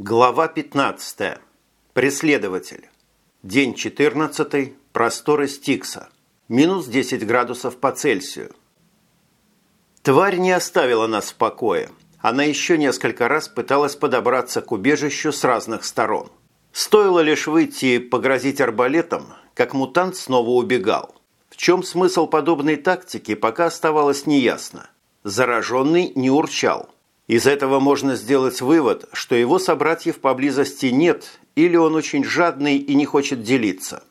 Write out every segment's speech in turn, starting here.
Глава 15. Преследователь. День 14. Просторы Стикса. Минус 10 градусов по Цельсию. Тварь не оставила нас в покое. Она еще несколько раз пыталась подобраться к убежищу с разных сторон. Стоило лишь выйти и погрозить арбалетом, как мутант снова убегал. В чем смысл подобной тактики, пока оставалось неясно. Зараженный не урчал. Из этого можно сделать вывод, что его собратьев поблизости нет или он очень жадный и не хочет делиться.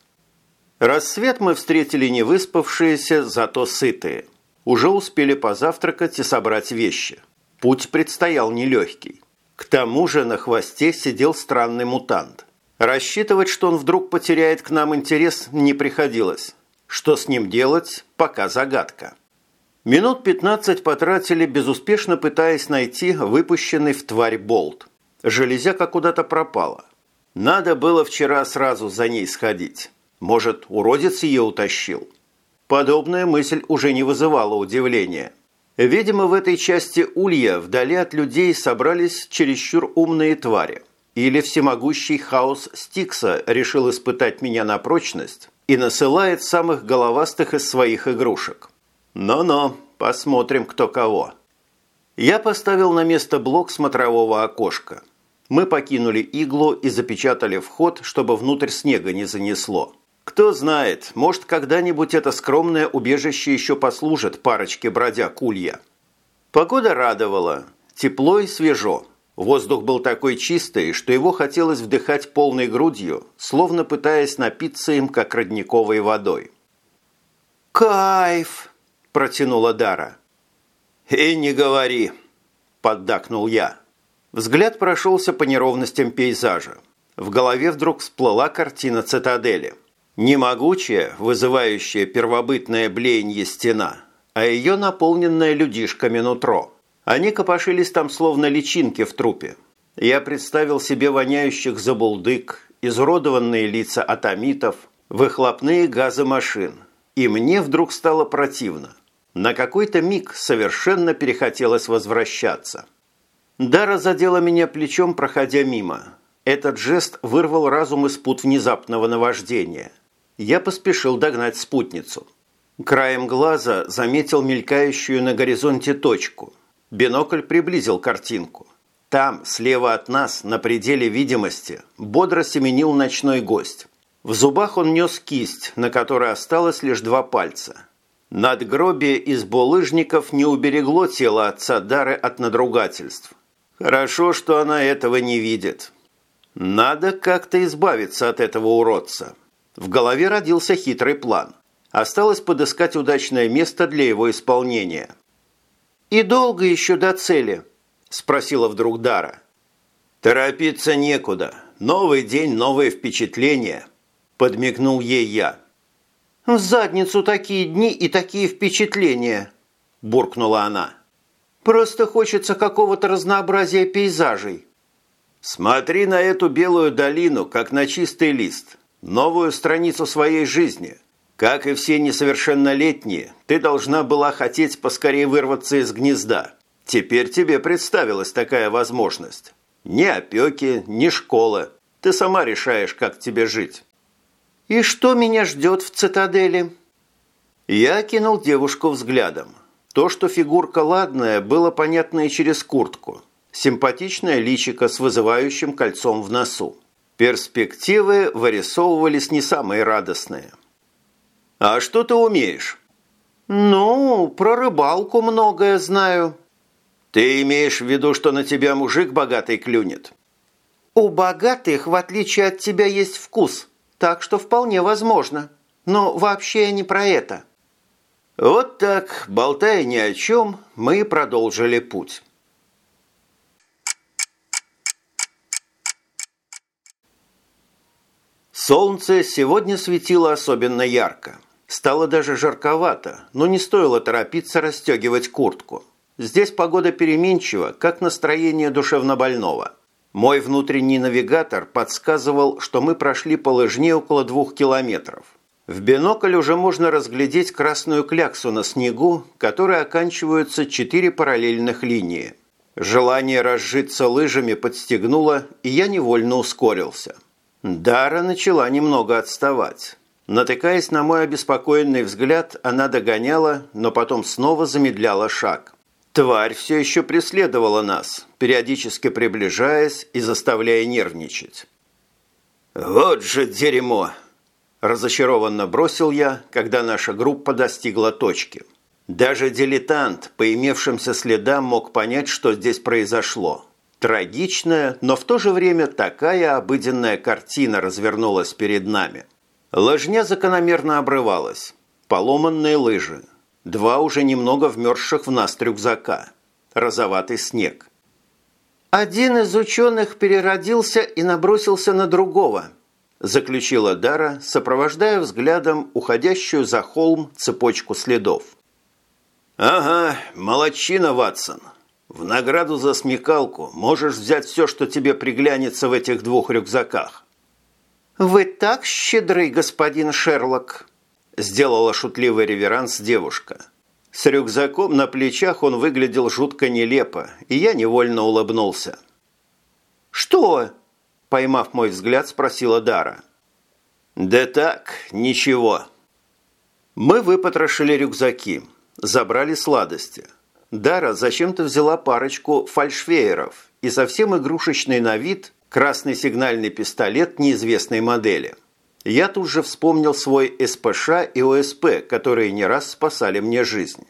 Рассвет мы встретили не выспавшиеся, зато сытые. Уже успели позавтракать и собрать вещи. Путь предстоял нелегкий. К тому же на хвосте сидел странный мутант. Рассчитывать, что он вдруг потеряет к нам интерес, не приходилось. Что с ним делать, пока загадка. Минут 15 потратили, безуспешно пытаясь найти выпущенный в тварь болт. Железяка куда-то пропала. Надо было вчера сразу за ней сходить. Может, уродец ее утащил? Подобная мысль уже не вызывала удивления. Видимо, в этой части улья вдали от людей собрались чересчур умные твари. Или всемогущий хаос Стикса решил испытать меня на прочность и насылает самых головастых из своих игрушек. Но-но, посмотрим, кто кого. Я поставил на место блок смотрового окошка. Мы покинули иглу и запечатали вход, чтобы внутрь снега не занесло. Кто знает, может, когда-нибудь это скромное убежище еще послужит парочке бродяг улья. Погода радовала. Тепло и свежо. Воздух был такой чистый, что его хотелось вдыхать полной грудью, словно пытаясь напиться им, как родниковой водой. «Кайф!» – протянула Дара. «И не говори!» – поддакнул я. Взгляд прошелся по неровностям пейзажа. В голове вдруг всплыла картина цитадели. Не могучая, вызывающая первобытное блеяние стена, а ее наполненное людишками нутро. Они копошились там словно личинки в трупе. Я представил себе воняющих забулдык, изуродованные лица атомитов, выхлопные газы машин. И мне вдруг стало противно. На какой-то миг совершенно перехотелось возвращаться. Дара задела меня плечом, проходя мимо. Этот жест вырвал разум из пут внезапного наваждения. Я поспешил догнать спутницу. Краем глаза заметил мелькающую на горизонте точку. Бинокль приблизил картинку. Там, слева от нас, на пределе видимости, бодро семенил ночной гость. В зубах он нес кисть, на которой осталось лишь два пальца. Надгробие из булыжников не уберегло тело отца Дары от надругательств. Хорошо, что она этого не видит. Надо как-то избавиться от этого уродца. В голове родился хитрый план. Осталось подыскать удачное место для его исполнения. «И долго еще до цели?» – спросила вдруг Дара. «Торопиться некуда. Новый день, новые впечатления», – подмигнул ей я. «В задницу такие дни и такие впечатления», – буркнула она. Просто хочется какого-то разнообразия пейзажей. Смотри на эту белую долину, как на чистый лист, новую страницу своей жизни. Как и все несовершеннолетние, ты должна была хотеть поскорее вырваться из гнезда. Теперь тебе представилась такая возможность. Ни опеки, ни школа. Ты сама решаешь, как тебе жить. «И что меня ждет в цитадели?» Я кинул девушку взглядом. То, что фигурка ладная, было понятно и через куртку. Симпатичное личико с вызывающим кольцом в носу. Перспективы вырисовывались не самые радостные. «А что ты умеешь?» «Ну, про рыбалку многое знаю». «Ты имеешь в виду, что на тебя мужик богатый клюнет?» «У богатых, в отличие от тебя, есть вкус, так что вполне возможно. Но вообще не про это». Вот так, болтая ни о чем, мы продолжили путь. Солнце сегодня светило особенно ярко. Стало даже жарковато, но не стоило торопиться расстегивать куртку. Здесь погода переменчива, как настроение душевнобольного. Мой внутренний навигатор подсказывал, что мы прошли по лыжне около двух километров. В бинокль уже можно разглядеть красную кляксу на снегу, которой оканчиваются четыре параллельных линии. Желание разжиться лыжами подстегнуло, и я невольно ускорился. Дара начала немного отставать. Натыкаясь на мой обеспокоенный взгляд, она догоняла, но потом снова замедляла шаг. Тварь все еще преследовала нас, периодически приближаясь и заставляя нервничать. «Вот же дерьмо!» – разочарованно бросил я, когда наша группа достигла точки. Даже дилетант, по имевшимся следам, мог понять, что здесь произошло. Трагичная, но в то же время такая обыденная картина развернулась перед нами – Лыжня закономерно обрывалась. Поломанные лыжи. Два уже немного вмерзших в нас рюкзака. Розоватый снег. «Один из ученых переродился и набросился на другого», заключила Дара, сопровождая взглядом уходящую за холм цепочку следов. «Ага, молодчина, Ватсон. В награду за смекалку можешь взять все, что тебе приглянется в этих двух рюкзаках. «Вы так щедры, господин Шерлок!» Сделала шутливый реверанс девушка. С рюкзаком на плечах он выглядел жутко нелепо, и я невольно улыбнулся. «Что?» – поймав мой взгляд, спросила Дара. «Да так, ничего». Мы выпотрошили рюкзаки, забрали сладости. Дара зачем-то взяла парочку фальшвееров и совсем игрушечный на вид Красный сигнальный пистолет неизвестной модели. Я тут же вспомнил свой СПШ и ОСП, которые не раз спасали мне жизнь.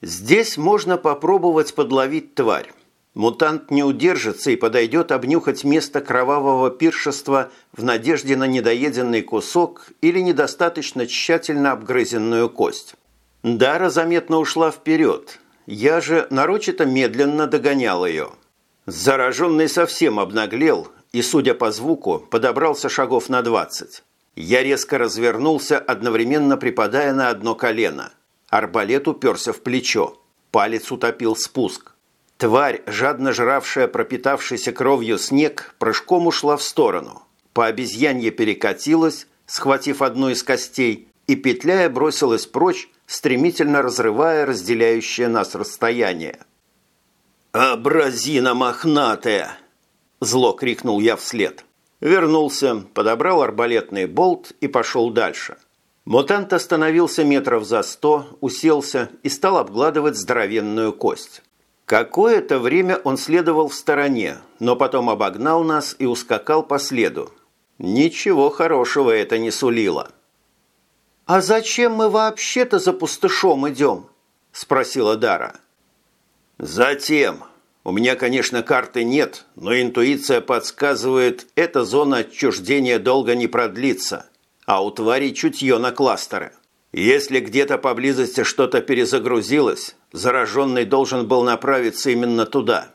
Здесь можно попробовать подловить тварь. Мутант не удержится и подойдет обнюхать место кровавого пиршества в надежде на недоеденный кусок или недостаточно тщательно обгрызенную кость. Дара заметно ушла вперед. Я же нарочито медленно догонял ее. Зараженный совсем обнаглел и, судя по звуку, подобрался шагов на двадцать. Я резко развернулся, одновременно припадая на одно колено. Арбалет уперся в плечо. Палец утопил спуск. Тварь, жадно жравшая пропитавшийся кровью снег, прыжком ушла в сторону. По обезьянье перекатилась, схватив одну из костей, и, петляя, бросилась прочь, стремительно разрывая разделяющее нас расстояние. «Абразина мохнатая!» Зло крикнул я вслед. Вернулся, подобрал арбалетный болт и пошел дальше. Мутант остановился метров за сто, уселся и стал обгладывать здоровенную кость. Какое-то время он следовал в стороне, но потом обогнал нас и ускакал по следу. Ничего хорошего это не сулило. «А зачем мы вообще-то за пустышом идем?» – спросила Дара. «Затем», у меня, конечно, карты нет, но интуиция подсказывает, эта зона отчуждения долго не продлится, а у твари чутье на кластеры. Если где-то поблизости что-то перезагрузилось, зараженный должен был направиться именно туда.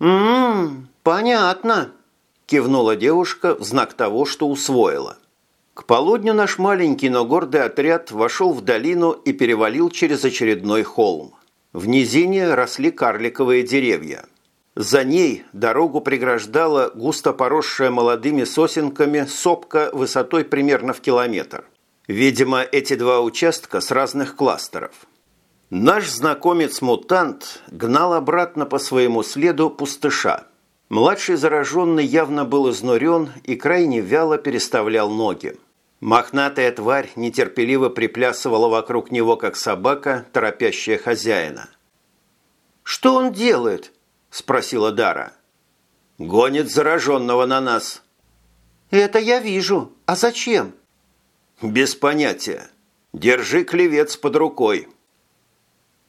«М-м, понятно», – кивнула девушка в знак того, что усвоила. К полудню наш маленький, но гордый отряд вошел в долину и перевалил через очередной холм. В низине росли карликовые деревья. За ней дорогу преграждала густо поросшая молодыми сосенками сопка высотой примерно в километр. Видимо, эти два участка с разных кластеров. Наш знакомец-мутант гнал обратно по своему следу пустыша. Младший зараженный явно был изнурен и крайне вяло переставлял ноги. Мохнатая тварь нетерпеливо приплясывала вокруг него, как собака, торопящая хозяина. «Что он делает?» – спросила Дара. «Гонит зараженного на нас». «Это я вижу. А зачем?» «Без понятия. Держи клевец под рукой».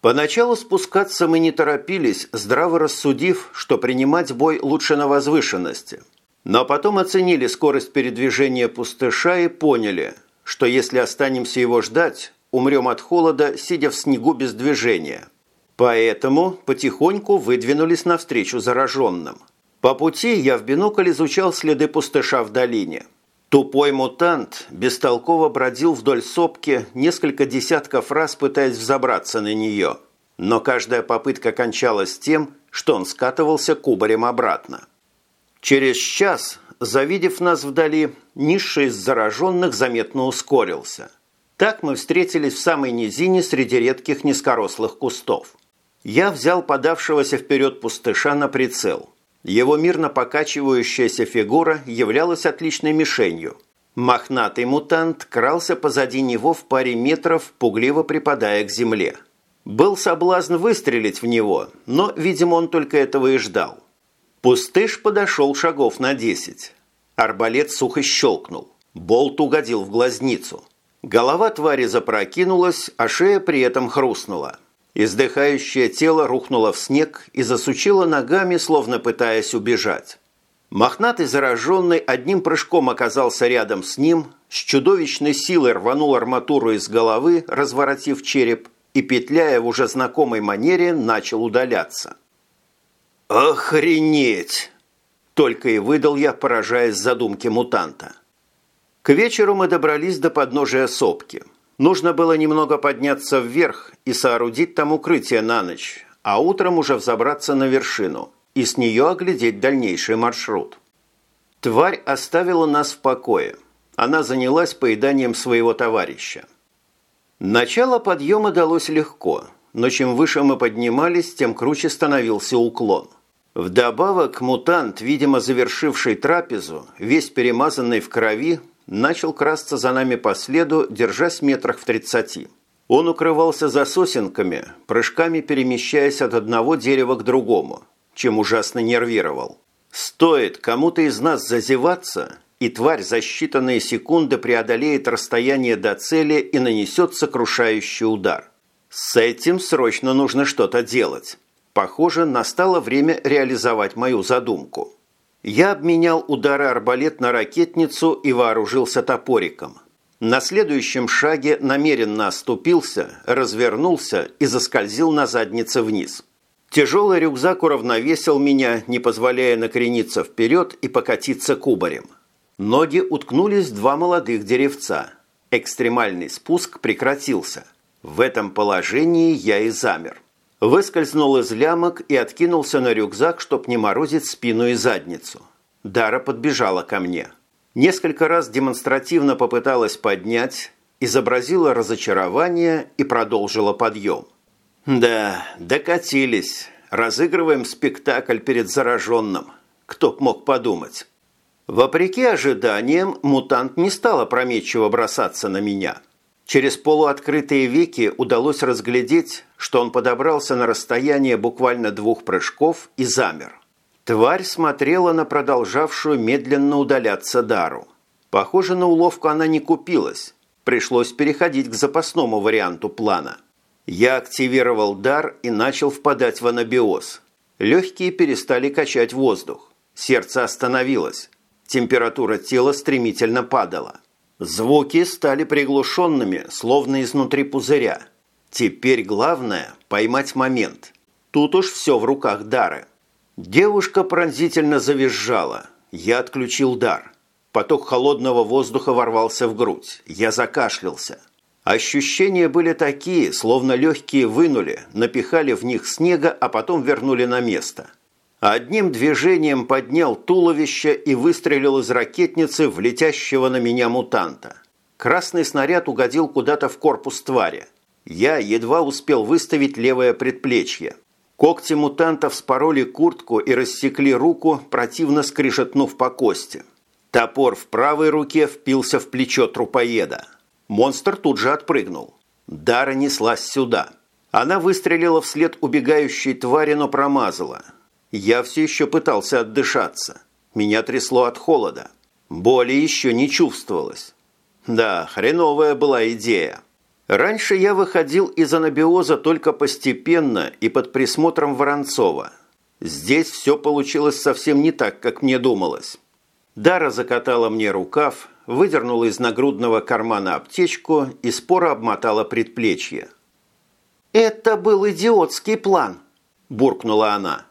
Поначалу спускаться мы не торопились, здраво рассудив, что принимать бой лучше на возвышенности – но потом оценили скорость передвижения пустыша и поняли, что если останемся его ждать, умрем от холода, сидя в снегу без движения. Поэтому потихоньку выдвинулись навстречу зараженным. По пути я в бинокль изучал следы пустыша в долине. Тупой мутант бестолково бродил вдоль сопки несколько десятков раз, пытаясь взобраться на нее. Но каждая попытка кончалась тем, что он скатывался кубарем обратно. Через час, завидев нас вдали, низший из зараженных заметно ускорился. Так мы встретились в самой низине среди редких низкорослых кустов. Я взял подавшегося вперед пустыша на прицел. Его мирно покачивающаяся фигура являлась отличной мишенью. Мохнатый мутант крался позади него в паре метров, пугливо припадая к земле. Был соблазн выстрелить в него, но, видимо, он только этого и ждал. Пустыш подошел шагов на десять. Арбалет сухо щелкнул. Болт угодил в глазницу. Голова твари запрокинулась, а шея при этом хрустнула. Издыхающее тело рухнуло в снег и засучило ногами, словно пытаясь убежать. Мохнатый зараженный одним прыжком оказался рядом с ним, с чудовищной силой рванул арматуру из головы, разворотив череп, и, петляя в уже знакомой манере, начал удаляться. «Охренеть!» – только и выдал я, поражаясь задумке мутанта. К вечеру мы добрались до подножия сопки – Нужно было немного подняться вверх и соорудить там укрытие на ночь, а утром уже взобраться на вершину и с нее оглядеть дальнейший маршрут. Тварь оставила нас в покое. Она занялась поеданием своего товарища. Начало подъема далось легко, но чем выше мы поднимались, тем круче становился уклон. Вдобавок мутант, видимо завершивший трапезу, весь перемазанный в крови, начал красться за нами по следу, держась метрах в тридцати. Он укрывался за сосенками, прыжками перемещаясь от одного дерева к другому, чем ужасно нервировал. Стоит кому-то из нас зазеваться, и тварь за считанные секунды преодолеет расстояние до цели и нанесет сокрушающий удар. С этим срочно нужно что-то делать. Похоже, настало время реализовать мою задумку. Я обменял удары арбалет на ракетницу и вооружился топориком. На следующем шаге намеренно оступился, развернулся и заскользил на заднице вниз. Тяжелый рюкзак уравновесил меня, не позволяя накрениться вперед и покатиться кубарем. Ноги уткнулись в два молодых деревца. Экстремальный спуск прекратился. В этом положении я и замер. Выскользнул из лямок и откинулся на рюкзак, чтоб не морозить спину и задницу. Дара подбежала ко мне. Несколько раз демонстративно попыталась поднять, изобразила разочарование и продолжила подъем. «Да, докатились. Разыгрываем спектакль перед зараженным. Кто б мог подумать?» Вопреки ожиданиям, мутант не стал опрометчиво бросаться на меня – Через полуоткрытые веки удалось разглядеть, что он подобрался на расстояние буквально двух прыжков и замер. Тварь смотрела на продолжавшую медленно удаляться Дару. Похоже, на уловку она не купилась. Пришлось переходить к запасному варианту плана. Я активировал дар и начал впадать в анабиоз. Легкие перестали качать воздух. Сердце остановилось. Температура тела стремительно падала. Звуки стали приглушенными, словно изнутри пузыря. Теперь главное – поймать момент. Тут уж все в руках Дары. Девушка пронзительно завизжала. Я отключил дар. Поток холодного воздуха ворвался в грудь. Я закашлялся. Ощущения были такие, словно легкие вынули, напихали в них снега, а потом вернули на место – Одним движением поднял туловище и выстрелил из ракетницы в летящего на меня мутанта. Красный снаряд угодил куда-то в корпус твари. Я едва успел выставить левое предплечье. Когти мутанта вспороли куртку и рассекли руку, противно скрижетнув по кости. Топор в правой руке впился в плечо трупоеда. Монстр тут же отпрыгнул. Дара неслась сюда. Она выстрелила вслед убегающей твари, но промазала – я все еще пытался отдышаться. Меня трясло от холода. Боли еще не чувствовалось. Да, хреновая была идея. Раньше я выходил из анабиоза только постепенно и под присмотром Воронцова. Здесь все получилось совсем не так, как мне думалось. Дара закатала мне рукав, выдернула из нагрудного кармана аптечку и споро обмотала предплечье. «Это был идиотский план», – буркнула она.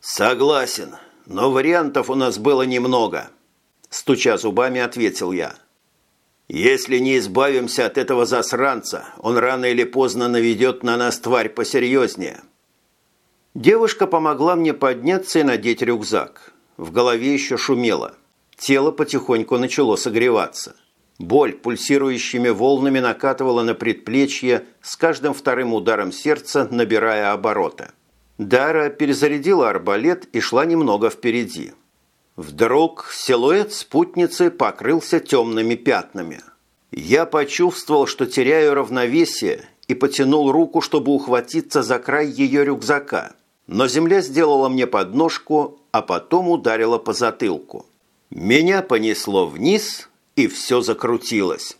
«Согласен, но вариантов у нас было немного», – стуча зубами, ответил я. «Если не избавимся от этого засранца, он рано или поздно наведет на нас тварь посерьезнее». Девушка помогла мне подняться и надеть рюкзак. В голове еще шумело. Тело потихоньку начало согреваться. Боль пульсирующими волнами накатывала на предплечье с каждым вторым ударом сердца, набирая обороты. Дара перезарядила арбалет и шла немного впереди. Вдруг силуэт спутницы покрылся темными пятнами. Я почувствовал, что теряю равновесие и потянул руку, чтобы ухватиться за край ее рюкзака. Но земля сделала мне подножку, а потом ударила по затылку. Меня понесло вниз, и все закрутилось.